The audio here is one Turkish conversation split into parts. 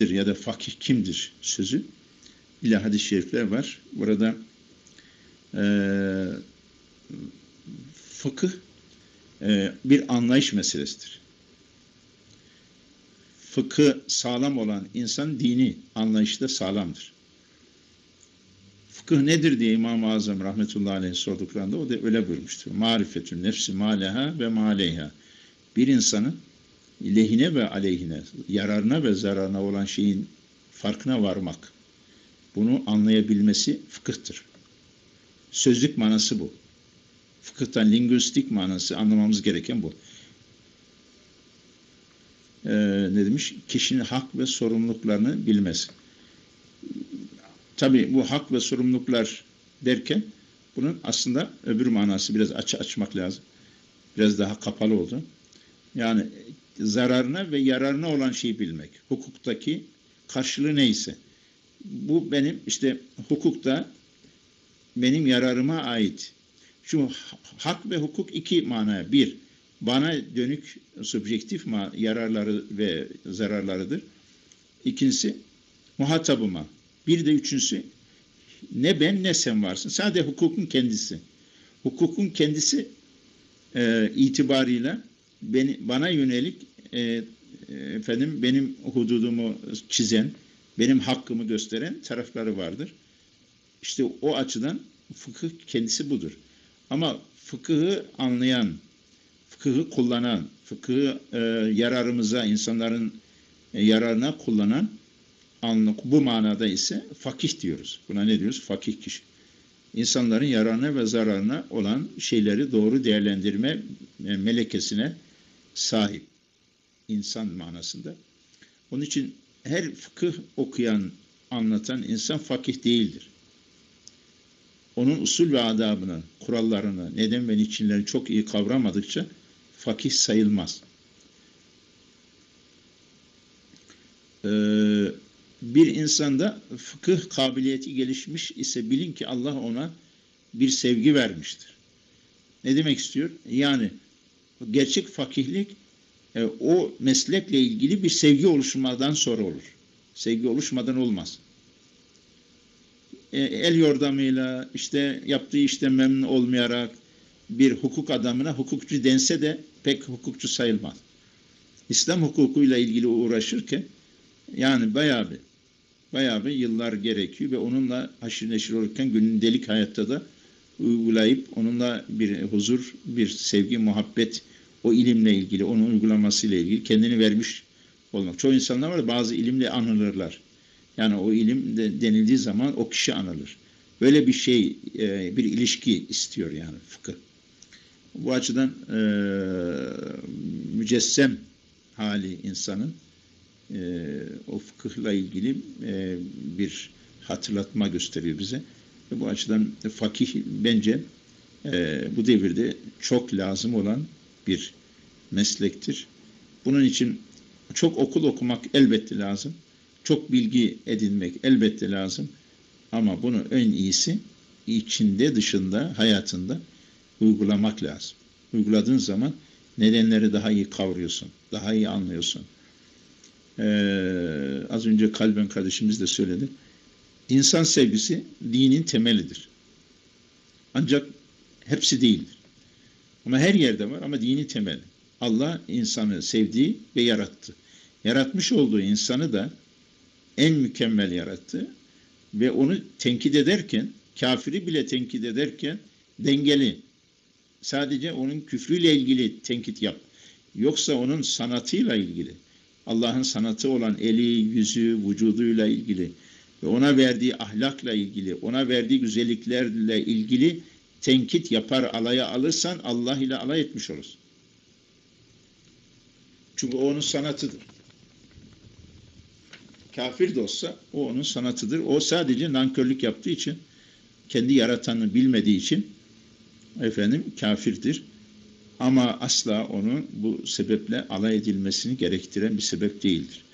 ya da fakih kimdir sözü ile hadis-i şerifler var. Burada e, fıkıh e, bir anlayış meselesidir. Fıkı sağlam olan insan dini anlayışta sağlamdır. Fıkıh nedir diye İmam-ı Azam rahmetullahi aleyh sorduklarında o da öyle buyurmuştur. Marifetün nefsi maleha ve maleyha. Bir insanın lehine ve aleyhine, yararına ve zararına olan şeyin farkına varmak. Bunu anlayabilmesi fıkıhtır. Sözlük manası bu. Fıkıhtan lingüistik manası anlamamız gereken bu. Ee, ne demiş? Kişinin hak ve sorumluluklarını bilmesi. Tabi bu hak ve sorumluluklar derken bunun aslında öbür manası biraz aç açmak lazım. Biraz daha kapalı oldu. Yani zararına ve yararına olan şeyi bilmek. Hukuktaki karşılığı neyse. Bu benim işte hukukta benim yararıma ait. Şu hak ve hukuk iki manaya. Bir, bana dönük subjektif yararları ve zararlarıdır. İkincisi, muhatabıma. Bir de üçüncüsü, ne ben ne sen varsın. Sadece hukukun kendisi. Hukukun kendisi e, itibarıyla beni, bana yönelik e, efendim benim hududumu çizen, benim hakkımı gösteren tarafları vardır. İşte o açıdan fıkıh kendisi budur. Ama fıkıhı anlayan, fıkıhı kullanan, fıkıhı e, yararımıza, insanların e, yararına kullanan anlık bu manada ise fakih diyoruz. Buna ne diyoruz? Fakih kişi. İnsanların yararına ve zararına olan şeyleri doğru değerlendirme e, melekesine sahip insan manasında. Onun için her fıkıh okuyan, anlatan insan fakih değildir. Onun usul ve adabını, kurallarını, neden ve niçinlerini çok iyi kavramadıkça fakih sayılmaz. Ee, bir insanda fıkıh kabiliyeti gelişmiş ise bilin ki Allah ona bir sevgi vermiştir. Ne demek istiyor? Yani gerçek fakihlik e, o meslekle ilgili bir sevgi oluşmadan sonra olur. Sevgi oluşmadan olmaz. E, el yordamıyla işte yaptığı işte memnun olmayarak bir hukuk adamına hukukçu dense de pek hukukçu sayılmaz. İslam hukukuyla ilgili uğraşırken yani bayağı bir bayağı bir yıllar gerekiyor ve onunla haşır neşir olurken gündelik hayatta da uygulayıp onunla bir huzur, bir sevgi, muhabbet o ilimle ilgili, onun uygulamasıyla ilgili kendini vermiş olmak. Çoğu insanlar var bazı ilimle anılırlar. Yani o ilim de denildiği zaman o kişi anılır. Böyle bir şey, e, bir ilişki istiyor yani fıkıh. Bu açıdan e, mücessem hali insanın e, o fıkıhla ilgili e, bir hatırlatma gösteriyor bize. Bu açıdan fakih bence e, bu devirde çok lazım olan bir meslektir. Bunun için çok okul okumak elbette lazım. Çok bilgi edinmek elbette lazım. Ama bunu en iyisi içinde dışında hayatında uygulamak lazım. Uyguladığın zaman nedenleri daha iyi kavruyorsun, daha iyi anlıyorsun. Ee, az önce Kalben kardeşimiz de söyledi. İnsan sevgisi dinin temelidir. Ancak hepsi değildir. Ama her yerde var ama dini temeli. Allah insanı sevdi ve yarattı. Yaratmış olduğu insanı da en mükemmel yarattı ve onu tenkit ederken, kafiri bile tenkit ederken dengeli. Sadece onun küfrüyle ilgili tenkit yap. Yoksa onun sanatıyla ilgili. Allah'ın sanatı olan eli, yüzü, vücuduyla ilgili ve ona verdiği ahlakla ilgili, ona verdiği güzelliklerle ilgili tenkit yapar, alaya alırsan Allah ile alay etmiş olursun. Çünkü o onun sanatıdır. Kafir de olsa o onun sanatıdır. O sadece nankörlük yaptığı için, kendi yaratanını bilmediği için efendim kafirdir. Ama asla onun bu sebeple alay edilmesini gerektiren bir sebep değildir.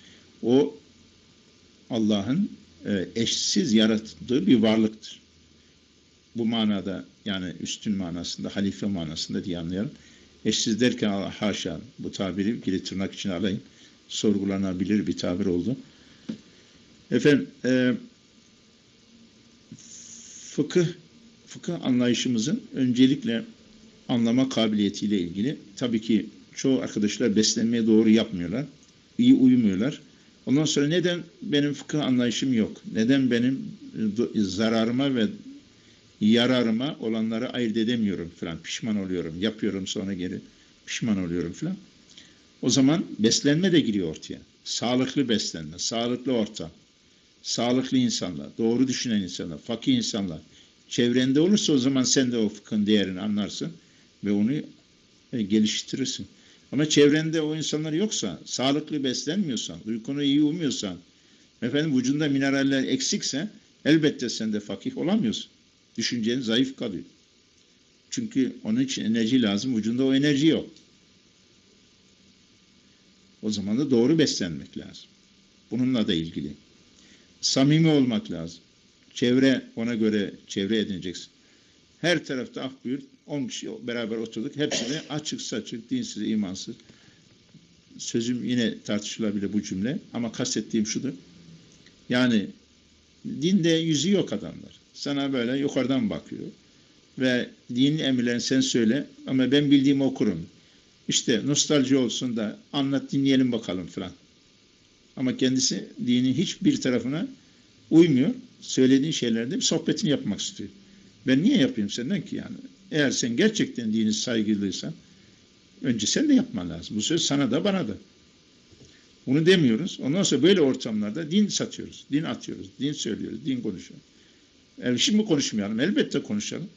O Allah'ın eşsiz yarattığı bir varlıktır. Bu manada yani üstün manasında, halife manasında diye anlayalım. Eşsiz derken haşa bu tabiri geri tırnak içine alayım. Sorgulanabilir bir tabir oldu. Efendim, e, fıkıh, fıkıh anlayışımızın öncelikle anlama kabiliyetiyle ilgili. Tabii ki çoğu arkadaşlar beslenmeye doğru yapmıyorlar. iyi uyumuyorlar. Ondan sonra neden benim fıkıh anlayışım yok? Neden benim e, zararıma ve yararıma olanları ayırt edemiyorum falan. Pişman oluyorum. Yapıyorum sonra geri pişman oluyorum falan. O zaman beslenme de giriyor ortaya. Sağlıklı beslenme, sağlıklı ortam, sağlıklı insanlar, doğru düşünen insanlar, fakir insanlar. Çevrende olursa o zaman sen de o fıkhın değerini anlarsın ve onu e, geliştirirsin. Ama çevrende o insanlar yoksa, sağlıklı beslenmiyorsan, uykunu iyi uymuyorsan, efendim vücudunda mineraller eksikse elbette sen de fakih olamıyorsun. Düşüncen zayıf kalıyor. Çünkü onun için enerji lazım. Vücudunda o enerji yok. O zaman da doğru beslenmek lazım. Bununla da ilgili. Samimi olmak lazım. Çevre ona göre çevre edineceksin. Her tarafta ah buyur 10 kişi beraber oturduk. Hepsi de açık saçık, dinsiz, imansız. Sözüm yine tartışılabilir bu cümle ama kastettiğim şudur. Yani dinde yüzü yok adamlar. Sana böyle yukarıdan bakıyor. Ve dinin emirlerini sen söyle ama ben bildiğimi okurum. İşte nostalji olsun da anlat dinleyelim bakalım falan. Ama kendisi dinin hiçbir tarafına uymuyor. Söylediğin şeylerde bir sohbetini yapmak istiyor. Ben niye yapayım senden ki yani? Eğer sen gerçekten dini saygılıysan önce sen de yapman lazım. Bu söz sana da bana da. Bunu demiyoruz. Ondan sonra böyle ortamlarda din satıyoruz, din atıyoruz, din söylüyoruz, din konuşuyoruz. Yani şimdi konuşmayalım, elbette konuşalım.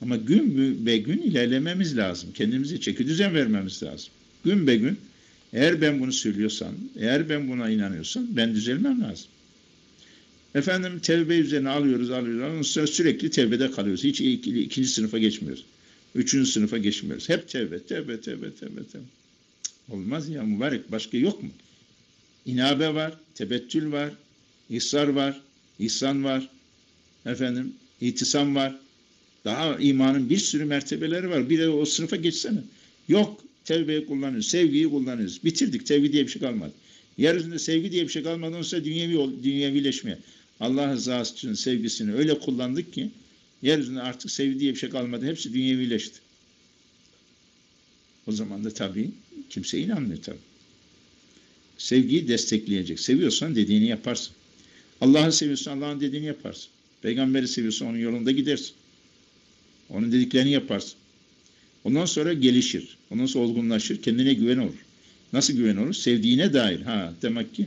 Ama gün be gün ilerlememiz lazım. Kendimize çeki düzen vermemiz lazım. Gün be gün eğer ben bunu söylüyorsam, eğer ben buna inanıyorsam ben düzelmem lazım. Efendim tevbe üzerine alıyoruz, alıyoruz, alıyoruz. Sürekli tevbede kalıyoruz. Hiç ikinci, ikinci sınıfa geçmiyoruz. Üçüncü sınıfa geçmiyoruz. Hep tevbe, tevbe, tevbe, tevbe, tevbe. Olmaz ya mübarek. Başka yok mu? İnabe var, tebettül var, ihsar var, ihsan var, efendim, itisam var. Daha imanın bir sürü mertebeleri var. Bir de o sınıfa geçsene. Yok, tevbeyi kullanıyoruz, sevgiyi kullanıyoruz. Bitirdik, sevgi diye bir şey kalmadı. Yeryüzünde sevgi diye bir şey kalmadan sonra dünyevi, dünyevileşmeye. Allah rızası için sevgisini öyle kullandık ki yeryüzünde artık sevgi diye bir şey kalmadı. Hepsi dünyevileşti. O zaman da tabii kimse inanmıyor tabii. Sevgiyi destekleyecek. Seviyorsan dediğini yaparsın. Allah'ı seviyorsan Allah'ın dediğini yaparsın. Peygamberi seviyorsan onun yolunda gidersin. Onun dediklerini yaparsın. Ondan sonra gelişir. Ondan sonra olgunlaşır. Kendine güven olur. Nasıl güven olur? Sevdiğine dair. Ha demek ki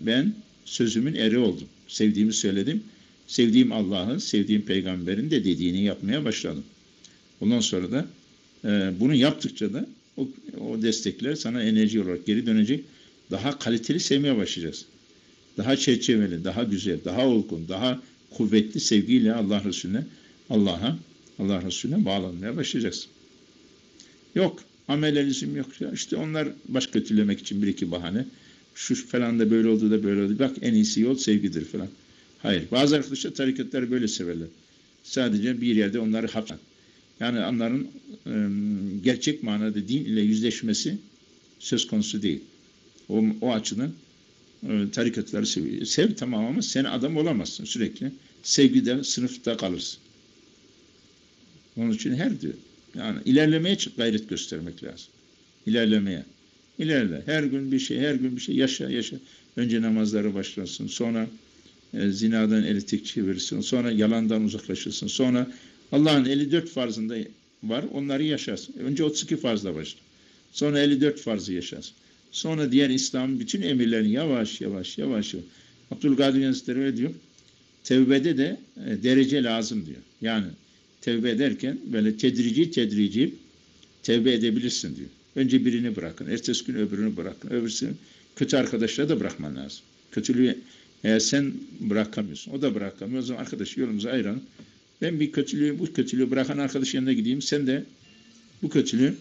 ben sözümün eri oldum. Sevdiğimi söyledim. Sevdiğim Allah'ın, sevdiğim peygamberin de dediğini yapmaya başladım. Ondan sonra da e, bunu yaptıkça da o, o destekler sana enerji olarak geri dönecek. Daha kaliteli sevmeye başlayacağız. Daha çerçeveli, daha güzel, daha olgun, daha kuvvetli sevgiyle Allah Resulüne, Allah'a, Allah Resulüne bağlanmaya başlayacaksın. Yok, amelelizm yok ya. İşte onlar baş kötülemek için bir iki bahane. Şu falan da böyle oldu da böyle oldu. Bak en iyisi yol sevgidir falan. Hayır. Bazı arkadaşlar tarikatları böyle severler. Sadece bir yerde onları hapsan. Yani onların e, gerçek manada din ile yüzleşmesi söz konusu değil. O, o açıdan e, tarikatları seviyor. Sev tamam ama sen adam olamazsın sürekli. Sevgide sınıfta kalırsın. Onun için her diyor. Yani ilerlemeye gayret göstermek lazım. İlerlemeye. İlerle. Her gün bir şey, her gün bir şey yaşa, yaşa. Önce namazları başlasın. Sonra e, zinadan eli tek çevirirsin. Sonra yalandan uzaklaşırsın. Sonra Allah'ın 54 farzında var. Onları yaşarsın. Önce 32 farzla başla. Sonra 54 farzı yaşarsın. Sonra diğer İslam'ın bütün emirlerini yavaş yavaş yavaş yavaş. Abdülkadir Hazretleri öyle diyor. Tevbede de e, derece lazım diyor. Yani tevbe ederken böyle tedrici tedrici tevbe edebilirsin diyor. Önce birini bırakın. Ertesi gün öbürünü bırakın. Öbürsünü kötü arkadaşları da bırakman lazım. Kötülüğü eğer sen bırakamıyorsun. O da bırakamıyor. O zaman arkadaş yolumuzu ayıralım. Ben bir kötülüğü, bu kötülüğü bırakan arkadaş yanına gideyim. Sen de bu kötülüğü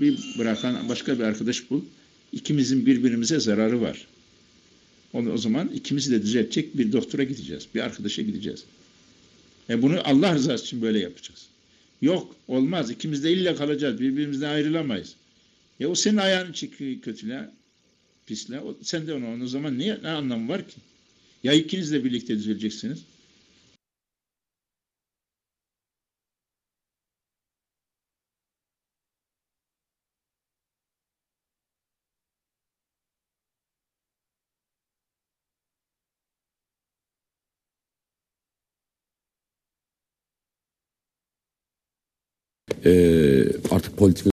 bir bırakan başka bir arkadaş bul. İkimizin birbirimize zararı var. O, o zaman ikimizi de düzeltecek bir doktora gideceğiz. Bir arkadaşa gideceğiz. E bunu Allah rızası için böyle yapacağız. Yok olmaz. İkimiz de illa kalacağız. Birbirimizden ayrılamayız. Ya o senin ayağını çekiyor kötüle, pisle. O, sen de onu o zaman niye, ne anlamı var ki? Ya ikinizle birlikte düzeleceksiniz. Ee, artık politika